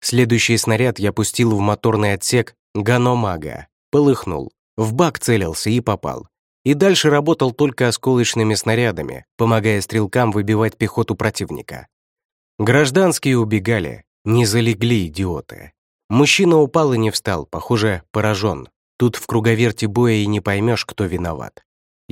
S1: Следующий снаряд я пустил в моторный отсек Ганомага. Полыхнул. В бак целился и попал. И дальше работал только осколочными снарядами, помогая стрелкам выбивать пехоту противника. Гражданские убегали. Не залегли идиоты. Мужчина упал и не встал, похоже, поражен. Тут в круговерте боя и не поймешь, кто виноват.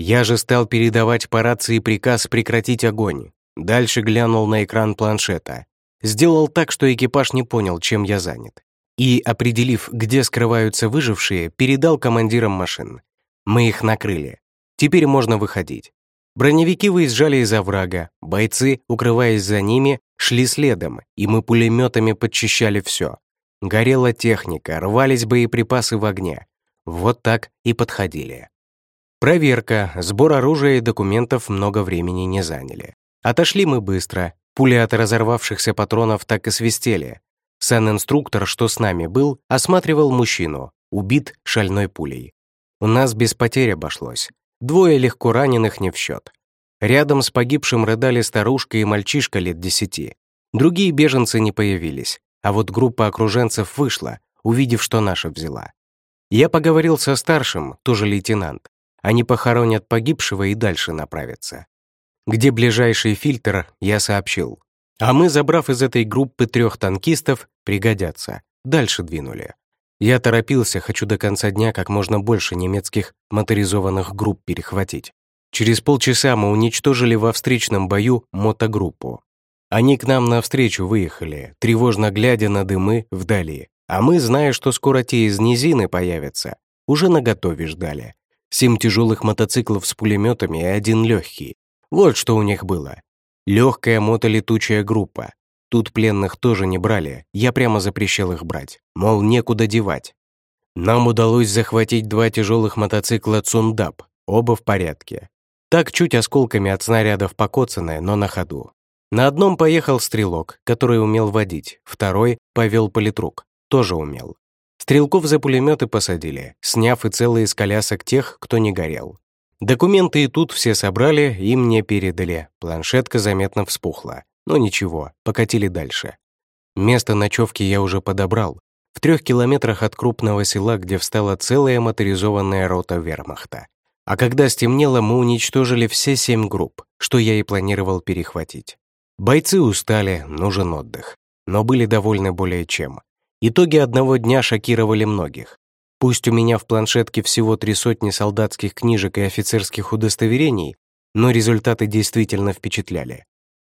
S1: Я же стал передавать по рации приказ прекратить огонь. Дальше глянул на экран планшета. Сделал так, что экипаж не понял, чем я занят. И, определив, где скрываются выжившие, передал командирам машин. Мы их накрыли. Теперь можно выходить. Броневики выезжали из оврага, бойцы, укрываясь за ними, шли следом, и мы пулеметами подчищали все. Горела техника, рвались боеприпасы в огне. Вот так и подходили. Проверка, сбор оружия и документов много времени не заняли. Отошли мы быстро, пули от разорвавшихся патронов так и свистели. Сан-инструктор, что с нами был, осматривал мужчину, убит шальной пулей. У нас без потерь обошлось. Двое легко раненых не в счет. Рядом с погибшим рыдали старушка и мальчишка лет десяти. Другие беженцы не появились, а вот группа окруженцев вышла, увидев, что наша взяла. Я поговорил со старшим, тоже лейтенант. Они похоронят погибшего и дальше направятся. Где ближайший фильтр, я сообщил. А мы, забрав из этой группы трех танкистов, пригодятся. Дальше двинули. Я торопился, хочу до конца дня как можно больше немецких моторизованных групп перехватить. Через полчаса мы уничтожили во встречном бою мотогруппу. Они к нам навстречу выехали, тревожно глядя на дымы вдали. А мы, зная, что скоро те из низины появятся, уже наготове ждали. Семь тяжелых мотоциклов с пулеметами и один легкий. Вот что у них было. Легкая мотолетучая группа. Тут пленных тоже не брали, я прямо запрещал их брать. Мол, некуда девать. Нам удалось захватить два тяжелых мотоцикла «Цундап», оба в порядке. Так чуть осколками от снарядов покоцанное, но на ходу. На одном поехал стрелок, который умел водить, второй повел политрук тоже умел. Стрелков за пулеметы посадили, сняв и целые из колясок тех, кто не горел. Документы и тут все собрали и мне передали. Планшетка заметно вспухла. Но ничего, покатили дальше. Место ночевки я уже подобрал. В трех километрах от крупного села, где встала целая моторизованная рота вермахта. А когда стемнело, мы уничтожили все семь групп, что я и планировал перехватить. Бойцы устали, нужен отдых. Но были довольны более чем. Итоги одного дня шокировали многих. Пусть у меня в планшетке всего три сотни солдатских книжек и офицерских удостоверений, но результаты действительно впечатляли.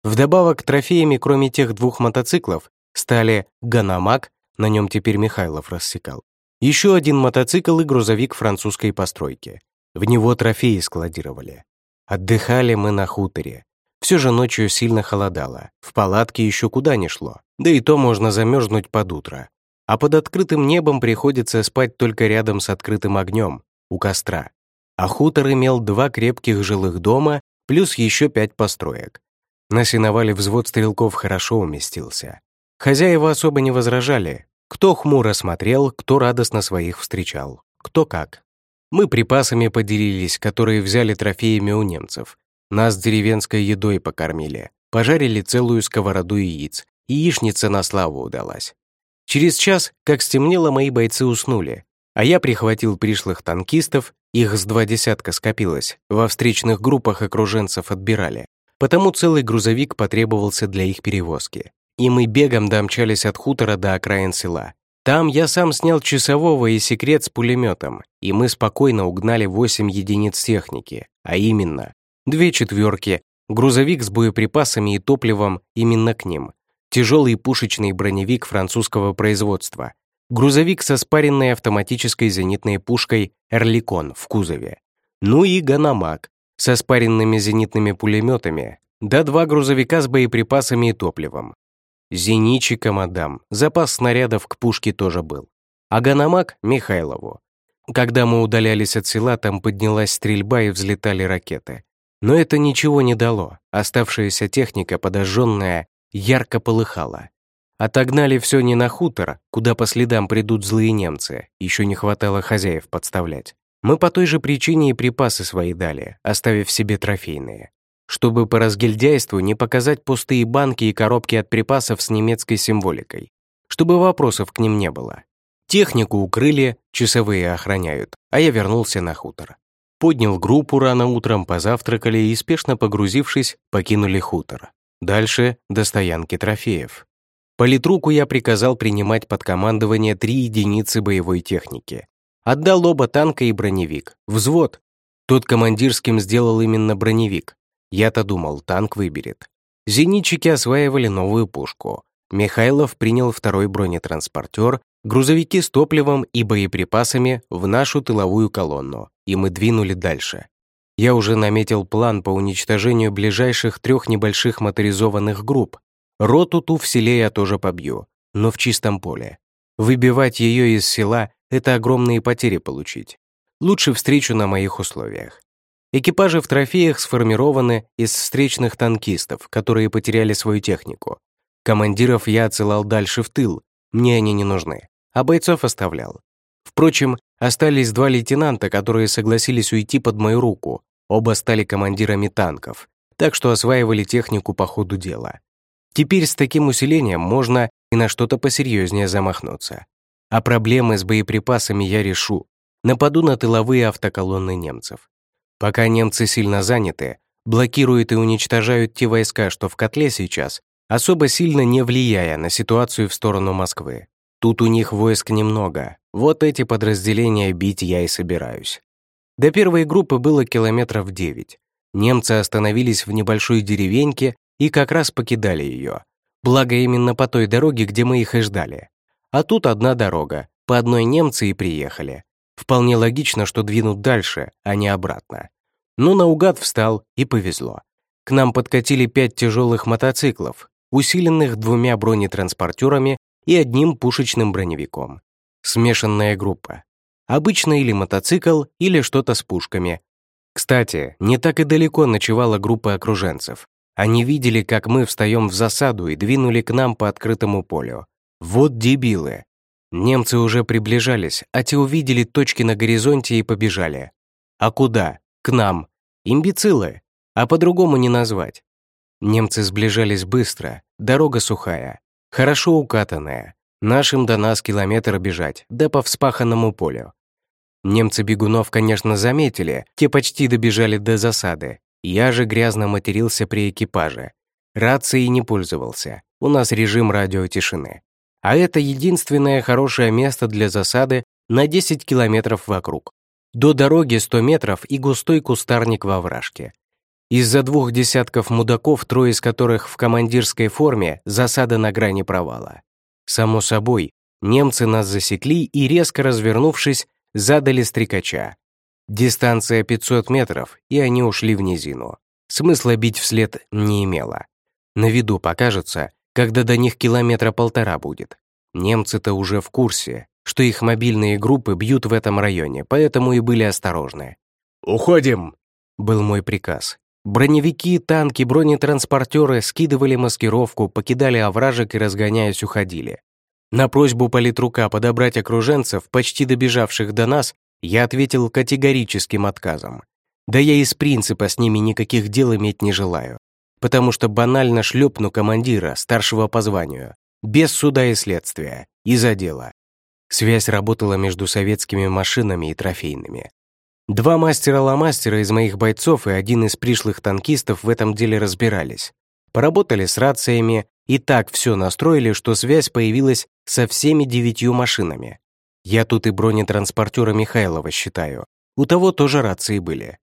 S1: Вдобавок трофеями, кроме тех двух мотоциклов, стали «Ганамак», на нем теперь Михайлов рассекал, еще один мотоцикл и грузовик французской постройки. В него трофеи складировали. Отдыхали мы на хуторе. Все же ночью сильно холодало, в палатке еще куда не шло, да и то можно замерзнуть под утро а под открытым небом приходится спать только рядом с открытым огнем, у костра. А хутор имел два крепких жилых дома, плюс еще пять построек. На сеновале взвод стрелков хорошо уместился. Хозяева особо не возражали. Кто хмуро смотрел, кто радостно своих встречал. Кто как. Мы припасами поделились, которые взяли трофеями у немцев. Нас деревенской едой покормили. Пожарили целую сковороду яиц. Яичница на славу удалась. Через час, как стемнело, мои бойцы уснули, а я прихватил пришлых танкистов, их с два десятка скопилось, во встречных группах окруженцев отбирали, потому целый грузовик потребовался для их перевозки. И мы бегом домчались от хутора до окраин села. Там я сам снял часового и секрет с пулеметом, и мы спокойно угнали 8 единиц техники, а именно две четверки, грузовик с боеприпасами и топливом именно к ним, тяжелый пушечный броневик французского производства, грузовик со спаренной автоматической зенитной пушкой «Эрликон» в кузове, ну и «Ганамак» со спаренными зенитными пулеметами, да два грузовика с боеприпасами и топливом. Зеничика, мадам, запас снарядов к пушке тоже был. А Ганамак — Михайлову. Когда мы удалялись от села, там поднялась стрельба и взлетали ракеты. Но это ничего не дало. Оставшаяся техника, подожженная, ярко полыхало. Отогнали все не на хутор, куда по следам придут злые немцы, еще не хватало хозяев подставлять. Мы по той же причине и припасы свои дали, оставив себе трофейные. Чтобы по разгильдяйству не показать пустые банки и коробки от припасов с немецкой символикой. Чтобы вопросов к ним не было. Технику укрыли, часовые охраняют, а я вернулся на хутор. Поднял группу рано утром, позавтракали и, спешно погрузившись, покинули хутор. Дальше до стоянки трофеев. Политруку я приказал принимать под командование три единицы боевой техники. Отдал оба танка и броневик. Взвод. Тот командирским сделал именно броневик. Я-то думал, танк выберет. Зенитчики осваивали новую пушку. Михайлов принял второй бронетранспортер, грузовики с топливом и боеприпасами в нашу тыловую колонну, и мы двинули дальше. Я уже наметил план по уничтожению ближайших трех небольших моторизованных групп. Роту ту в селе я тоже побью, но в чистом поле. Выбивать ее из села — это огромные потери получить. Лучше встречу на моих условиях. Экипажи в трофеях сформированы из встречных танкистов, которые потеряли свою технику. Командиров я отсылал дальше в тыл, мне они не нужны, а бойцов оставлял. Впрочем, остались два лейтенанта, которые согласились уйти под мою руку. Оба стали командирами танков, так что осваивали технику по ходу дела. Теперь с таким усилением можно и на что-то посерьезнее замахнуться. А проблемы с боеприпасами я решу. Нападу на тыловые автоколонны немцев. Пока немцы сильно заняты, блокируют и уничтожают те войска, что в котле сейчас, особо сильно не влияя на ситуацию в сторону Москвы. Тут у них войск немного, вот эти подразделения бить я и собираюсь. До первой группы было километров девять. Немцы остановились в небольшой деревеньке и как раз покидали ее. Благо именно по той дороге, где мы их и ждали. А тут одна дорога, по одной немцы и приехали. Вполне логично, что двинут дальше, а не обратно. Но наугад встал, и повезло. К нам подкатили пять тяжелых мотоциклов, усиленных двумя бронетранспортерами и одним пушечным броневиком. Смешанная группа. Обычно или мотоцикл, или что-то с пушками. Кстати, не так и далеко ночевала группа окруженцев. Они видели, как мы встаем в засаду и двинули к нам по открытому полю. Вот дебилы. Немцы уже приближались, а те увидели точки на горизонте и побежали. А куда? К нам. Имбецилы. А по-другому не назвать. Немцы сближались быстро, дорога сухая, хорошо укатанная. Нашим до нас километр бежать, да по вспаханному полю. Немцы бегунов, конечно, заметили, те почти добежали до засады. Я же грязно матерился при экипаже. Рацией не пользовался, у нас режим радиотишины а это единственное хорошее место для засады на 10 километров вокруг. До дороги 100 метров и густой кустарник во вражке. Из-за двух десятков мудаков, трое из которых в командирской форме, засада на грани провала. Само собой, немцы нас засекли и, резко развернувшись, задали стрекача. Дистанция 500 метров, и они ушли в низину. Смысла бить вслед не имело. На виду покажется, когда до них километра полтора будет. Немцы-то уже в курсе, что их мобильные группы бьют в этом районе, поэтому и были осторожны.
S2: «Уходим!» — был мой приказ.
S1: Броневики, танки, бронетранспортеры скидывали маскировку, покидали овражек и, разгоняясь, уходили. На просьбу политрука подобрать окруженцев, почти добежавших до нас, я ответил категорическим отказом. Да я из принципа с ними никаких дел иметь не желаю потому что банально шлепну командира, старшего по званию, без суда и следствия, из-за дела. Связь работала между советскими машинами и трофейными. Два мастера-ломастера из моих бойцов и один из пришлых танкистов в этом деле разбирались. Поработали с рациями и так все настроили, что связь появилась со всеми девятью машинами. Я тут и бронетранспортера Михайлова считаю. У того тоже рации были.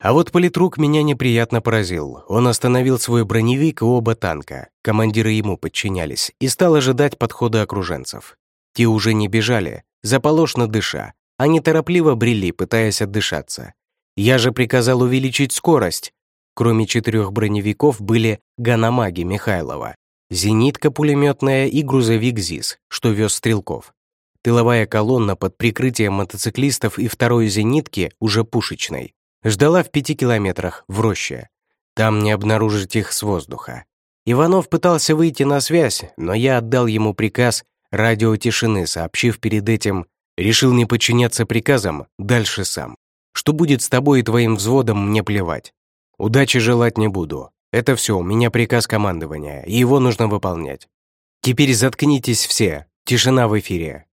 S1: А вот политрук меня неприятно поразил. Он остановил свой броневик и оба танка, командиры ему подчинялись, и стал ожидать подхода окруженцев. Те уже не бежали, заполошно дыша, они торопливо брели, пытаясь отдышаться. Я же приказал увеличить скорость. Кроме четырех броневиков были ганамаги Михайлова, зенитка пулеметная и грузовик ЗИС, что вез стрелков. Тыловая колонна под прикрытием мотоциклистов и второй зенитки, уже пушечной, Ждала в пяти километрах, в роще. Там не обнаружить их с воздуха. Иванов пытался выйти на связь, но я отдал ему приказ радиотишины, сообщив перед этим «Решил не подчиняться приказам, дальше сам. Что будет с тобой и твоим взводом, мне плевать. Удачи желать не буду. Это все, у меня приказ командования, и его нужно выполнять. Теперь заткнитесь все, тишина в эфире.